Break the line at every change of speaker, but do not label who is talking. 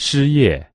失业。